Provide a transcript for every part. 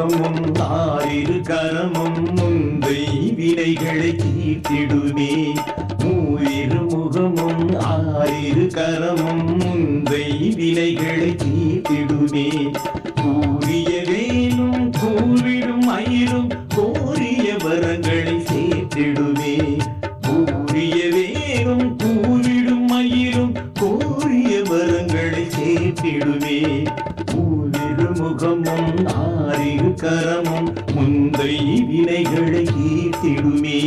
முகமும் ஆறிரு கரமும் முந்தை வினைகளை தீர்த்திடுமே மூவிரு முகமும் ஆறிரு கரமும் முந்தை வினைகளை தீர்த்திடுமே கூறிய ஆறிரு கரமும் முந்தை வினைகளை தீர்த்திடுமே.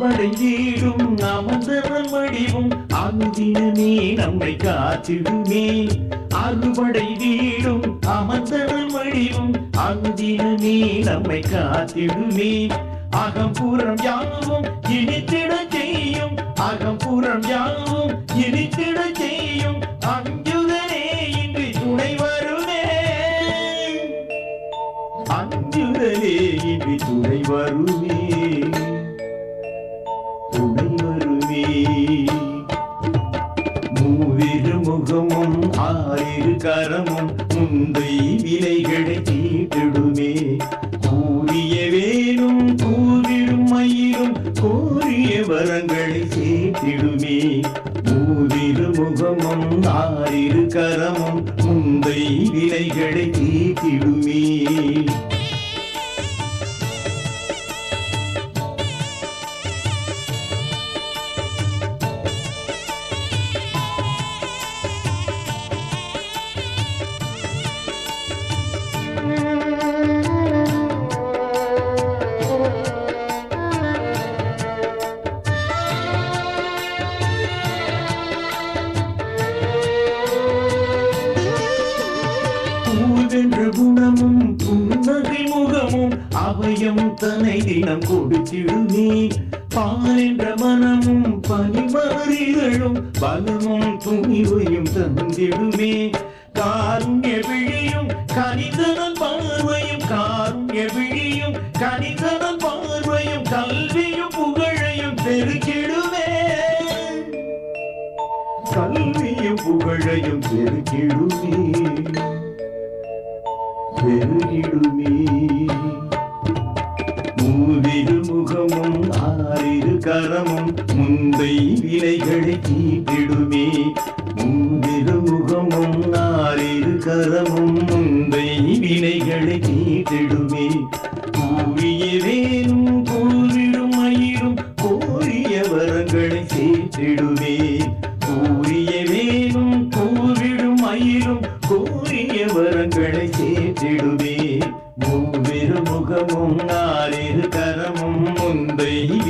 அறுபடை வீடும் அமர்ந்தவன் வடிவும் அனுதினமே நம்மை காத்திடுமே. அறுபடை வீடும் அமர்ந்தவன் வடிவும் அனுதினமே நம்மை காத்திடுமே. அகம்பூரம் யாவும் இனித்திட செய்யும் அகம்பூரம் யாவும் இனித்திட செய்யும் அஞ்சுதனே இன்றி துணை வருமே. அஞ்சுதனே இன்றி துணை வருமே. சேர்த்திடுமே மூவிரு முகமும் ஆறிரு கரமும் முந்தை விலைகளை தீட்டிடுமே புன்னகை முகமும் அபயம் தனை தினம் கொடுத்திடுமே பாலென்ற மனமும் பனிமறிதழும் பலமும் துணிவையும் தந்திடுமே காருண்ய விழியும் கனிதன பார்வையும் காருண்ய விழியும் கனிதன பார்வையும் கல்வியும் புகழையும் பெருக்கிடுமே. கல்வியும் புகழையும் பெருக்கிடுமே. பெருகிடுமே. மூவிரு முகமும் ஆறிரு கரமும் முந்தை விலைகளை தீட்டிடுமே. மூவிரு முகமும் ஆறிரு கரமும் முந்தை வினைகளை தீட்டிடுமே. கூறிய வேலும் கூறிடும் மயிலும் கோரிய வரங்களை சேர்த்திடுமே. கூறிய வேலும் மயிலும் கோரிய வரங்களை முகமும்